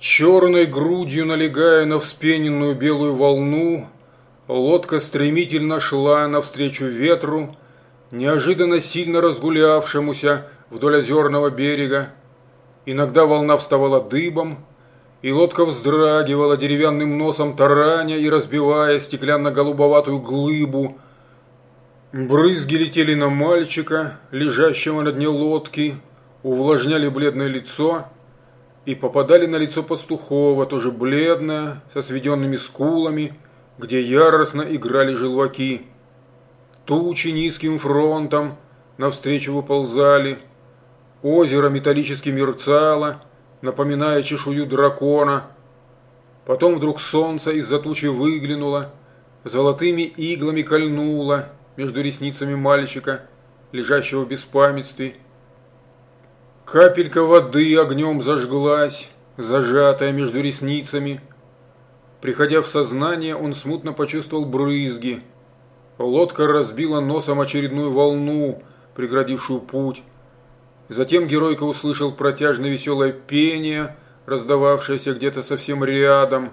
Черной грудью налегая на вспененную белую волну, лодка стремительно шла навстречу ветру, неожиданно сильно разгулявшемуся вдоль озерного берега. Иногда волна вставала дыбом, и лодка вздрагивала деревянным носом тараня и разбивая стеклянно-голубоватую глыбу. Брызги летели на мальчика, лежащего на дне лодки, увлажняли бледное лицо и попадали на лицо пастухова, тоже бледное, со сведенными скулами, где яростно играли желваки. Тучи низким фронтом навстречу выползали, озеро металлически мерцало, напоминая чешую дракона. Потом вдруг солнце из-за тучи выглянуло, золотыми иглами кольнуло между ресницами мальчика, лежащего в беспамятстве. Капелька воды огнем зажглась, зажатая между ресницами. Приходя в сознание, он смутно почувствовал брызги. Лодка разбила носом очередную волну, преградившую путь. Затем геройка услышал протяжное веселое пение, раздававшееся где-то совсем рядом.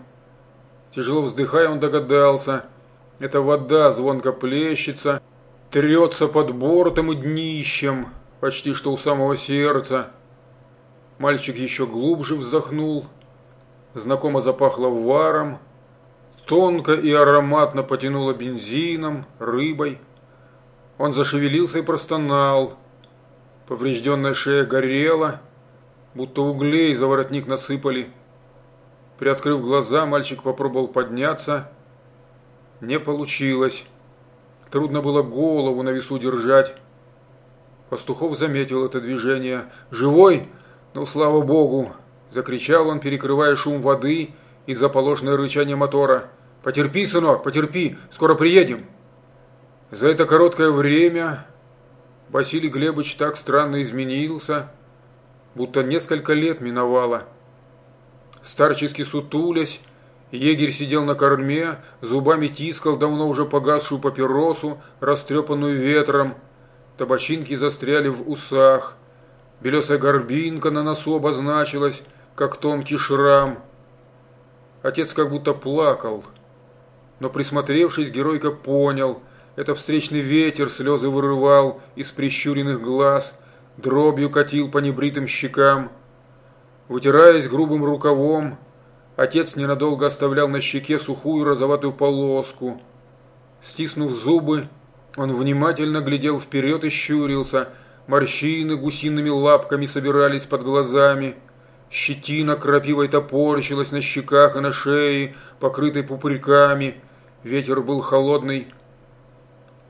Тяжело вздыхая, он догадался. Это вода звонко плещется, трется под бортом и днищем, почти что у самого сердца. Мальчик еще глубже вздохнул. Знакомо запахло варом. Тонко и ароматно потянуло бензином, рыбой. Он зашевелился и простонал. Поврежденная шея горела, будто углей за воротник насыпали. Приоткрыв глаза, мальчик попробовал подняться. Не получилось. Трудно было голову на весу держать. Пастухов заметил это движение. «Живой? Ну, слава богу!» Закричал он, перекрывая шум воды и заполошное рычание мотора. «Потерпи, сынок, потерпи, скоро приедем!» За это короткое время Василий Глебович так странно изменился, будто несколько лет миновало. Старчески сутулясь, егерь сидел на корме, зубами тискал давно уже погасшую папиросу, растрепанную ветром. Табачинки застряли в усах. Белесая горбинка на носу обозначилась, как тонкий шрам. Отец как будто плакал. Но присмотревшись, геройка понял – это встречный ветер слезы вырывал из прищуренных глаз, дробью катил по небритым щекам. Вытираясь грубым рукавом, отец ненадолго оставлял на щеке сухую розоватую полоску. Стиснув зубы, он внимательно глядел вперед и щурился. Морщины гусиными лапками собирались под глазами. Щетина крапивой топорщилась на щеках и на шее, покрытой пупырьками. Ветер был холодный,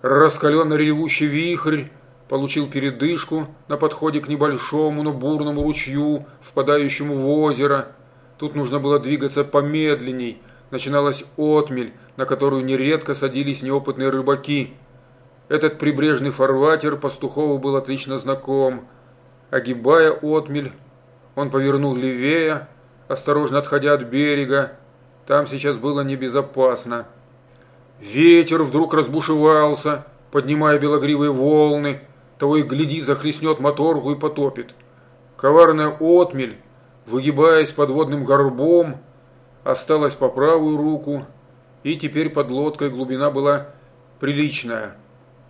Раскаленный ревущий вихрь получил передышку на подходе к небольшому, но бурному ручью, впадающему в озеро. Тут нужно было двигаться помедленней. Начиналась отмель, на которую нередко садились неопытные рыбаки. Этот прибрежный фарватер Пастухову был отлично знаком. Огибая отмель, он повернул левее, осторожно отходя от берега. Там сейчас было небезопасно. Ветер вдруг разбушевался, поднимая белогривые волны, того и гляди захлестнет моторку и потопит. Коварная отмель, выгибаясь подводным горбом, осталась по правую руку, и теперь под лодкой глубина была приличная.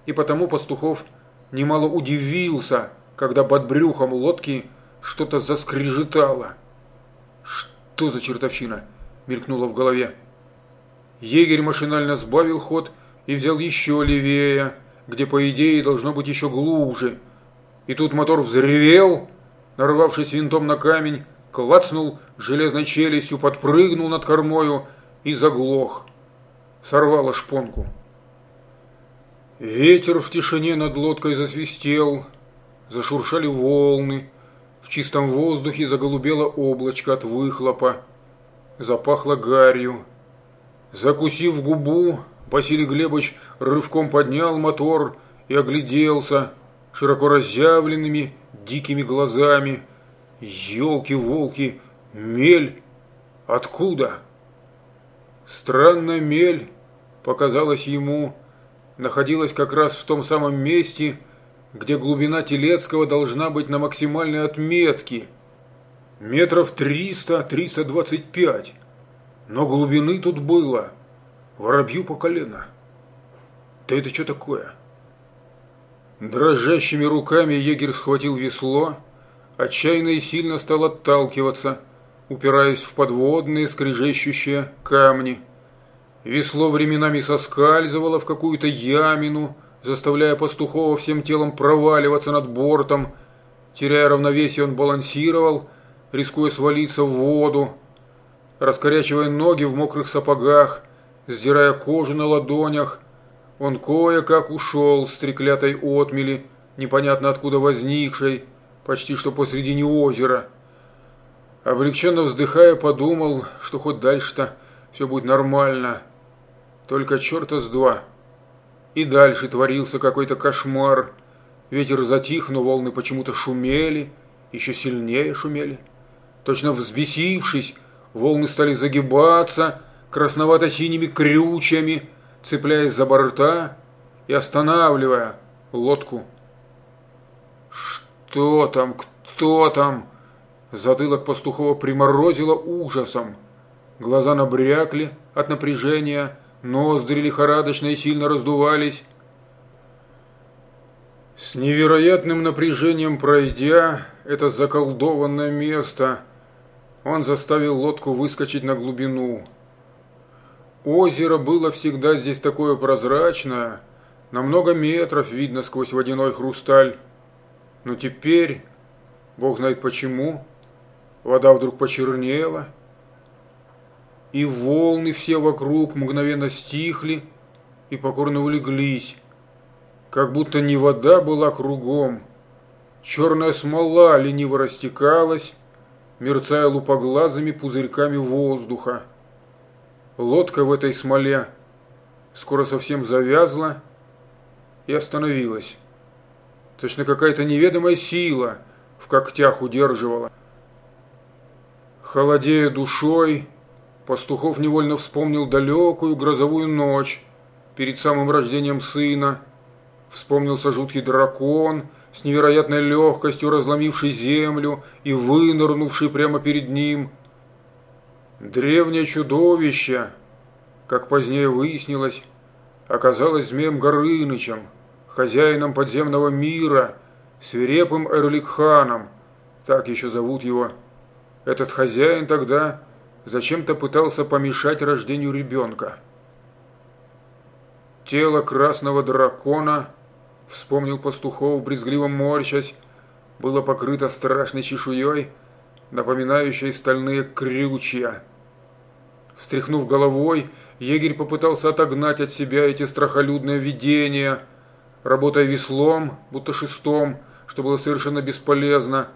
И потому Пастухов немало удивился, когда под брюхом лодки что-то заскрежетало. «Что за чертовщина?» – мелькнуло в голове. Егерь машинально сбавил ход и взял еще левее, где, по идее, должно быть еще глубже. И тут мотор взревел, нарвавшись винтом на камень, клацнул железной челюстью, подпрыгнул над кормою и заглох. Сорвало шпонку. Ветер в тишине над лодкой засвистел, зашуршали волны, в чистом воздухе заголубело облачко от выхлопа, запахло гарью. Закусив губу, Василий Глебович рывком поднял мотор и огляделся широко разъявленными дикими глазами. Елки-волки, мель! Откуда? Странная мель, показалось ему, находилась как раз в том самом месте, где глубина Телецкого должна быть на максимальной отметке. Метров триста, триста двадцать пять. Но глубины тут было. Воробью по колено. Да это что такое? Дрожащими руками егерь схватил весло, отчаянно и сильно стал отталкиваться, упираясь в подводные скрежещущие камни. Весло временами соскальзывало в какую-то ямину, заставляя пастухова всем телом проваливаться над бортом. Теряя равновесие, он балансировал, рискуя свалиться в воду, раскорячивая ноги в мокрых сапогах, сдирая кожу на ладонях. Он кое-как ушел с треклятой отмели, непонятно откуда возникшей, почти что посредине озера. Облегченно вздыхая, подумал, что хоть дальше-то все будет нормально. Только черта с два. И дальше творился какой-то кошмар. Ветер затих, но волны почему-то шумели, еще сильнее шумели. Точно взбесившись, волны стали загибаться красновато-синими крючьями, цепляясь за борта и останавливая лодку. «Что там? Кто там?» Затылок пастухова приморозило ужасом. Глаза набрякли от напряжения, ноздри лихорадочно и сильно раздувались. С невероятным напряжением пройдя это заколдованное место, он заставил лодку выскочить на глубину. Озеро было всегда здесь такое прозрачное, на много метров видно сквозь водяной хрусталь. Но теперь, бог знает почему, вода вдруг почернела, и волны все вокруг мгновенно стихли и покорно улеглись, как будто не вода была кругом. Черная смола лениво растекалась, мерцая лупоглазыми пузырьками воздуха. Лодка в этой смоле скоро совсем завязла и остановилась. Точно какая-то неведомая сила в когтях удерживала. Холодея душой, Пастухов невольно вспомнил далекую грозовую ночь перед самым рождением сына. Вспомнился жуткий дракон, с невероятной легкостью разломивший землю и вынырнувший прямо перед ним. Древнее чудовище, как позднее выяснилось, оказалось змеем Горынычем, хозяином подземного мира, свирепым Эрликханом, так еще зовут его. Этот хозяин тогда зачем-то пытался помешать рождению ребенка. Тело красного дракона – вспомнил пастухов, брезгливо морщась, было покрыто страшной чешуей, напоминающей стальные крючья. Встряхнув головой, егерь попытался отогнать от себя эти страхолюдные видения, работая веслом, будто шестом, что было совершенно бесполезно.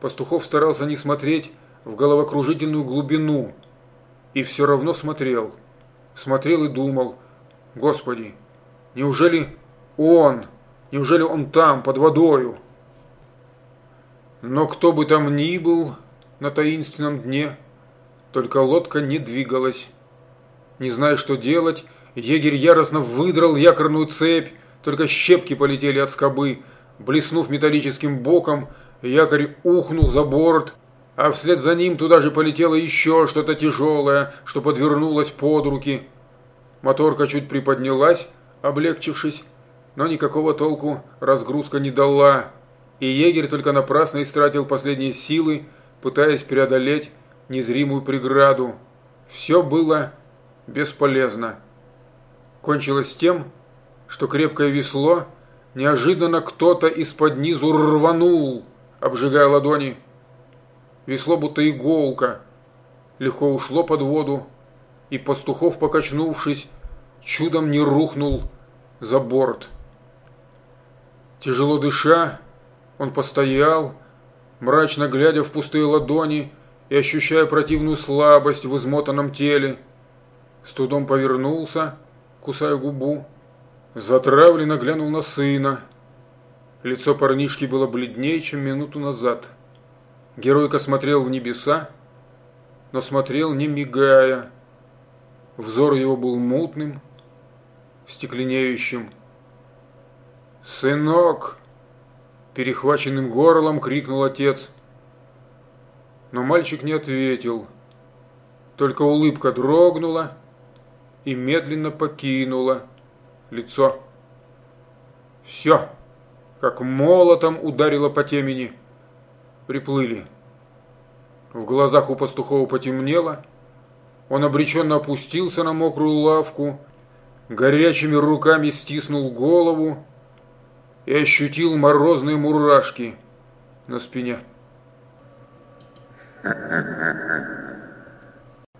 Пастухов старался не смотреть в головокружительную глубину, и все равно смотрел. Смотрел и думал, «Господи, неужели он, Неужели он там, под водою? Но кто бы там ни был на таинственном дне, только лодка не двигалась. Не зная, что делать, егерь яростно выдрал якорную цепь, только щепки полетели от скобы. Блеснув металлическим боком, якорь ухнул за борт, а вслед за ним туда же полетело еще что-то тяжелое, что подвернулось под руки. Моторка чуть приподнялась, облегчившись, но никакого толку разгрузка не дала, и егерь только напрасно истратил последние силы, пытаясь преодолеть незримую преграду. Все было бесполезно. Кончилось тем, что крепкое весло неожиданно кто-то из-под низу рванул, обжигая ладони. Весло будто иголка, легко ушло под воду, и пастухов, покачнувшись, чудом не рухнул за борт. Тяжело дыша, он постоял, мрачно глядя в пустые ладони и ощущая противную слабость в измотанном теле. С трудом повернулся, кусая губу, затравленно глянул на сына. Лицо парнишки было бледнее, чем минуту назад. Геройка смотрел в небеса, но смотрел не мигая. Взор его был мутным, стекленеющим. «Сынок!» – перехваченным горлом крикнул отец. Но мальчик не ответил. Только улыбка дрогнула и медленно покинула лицо. Все, как молотом ударило по темени. Приплыли. В глазах у пастухова потемнело. Он обреченно опустился на мокрую лавку, горячими руками стиснул голову и ощутил морозные мурашки на спине.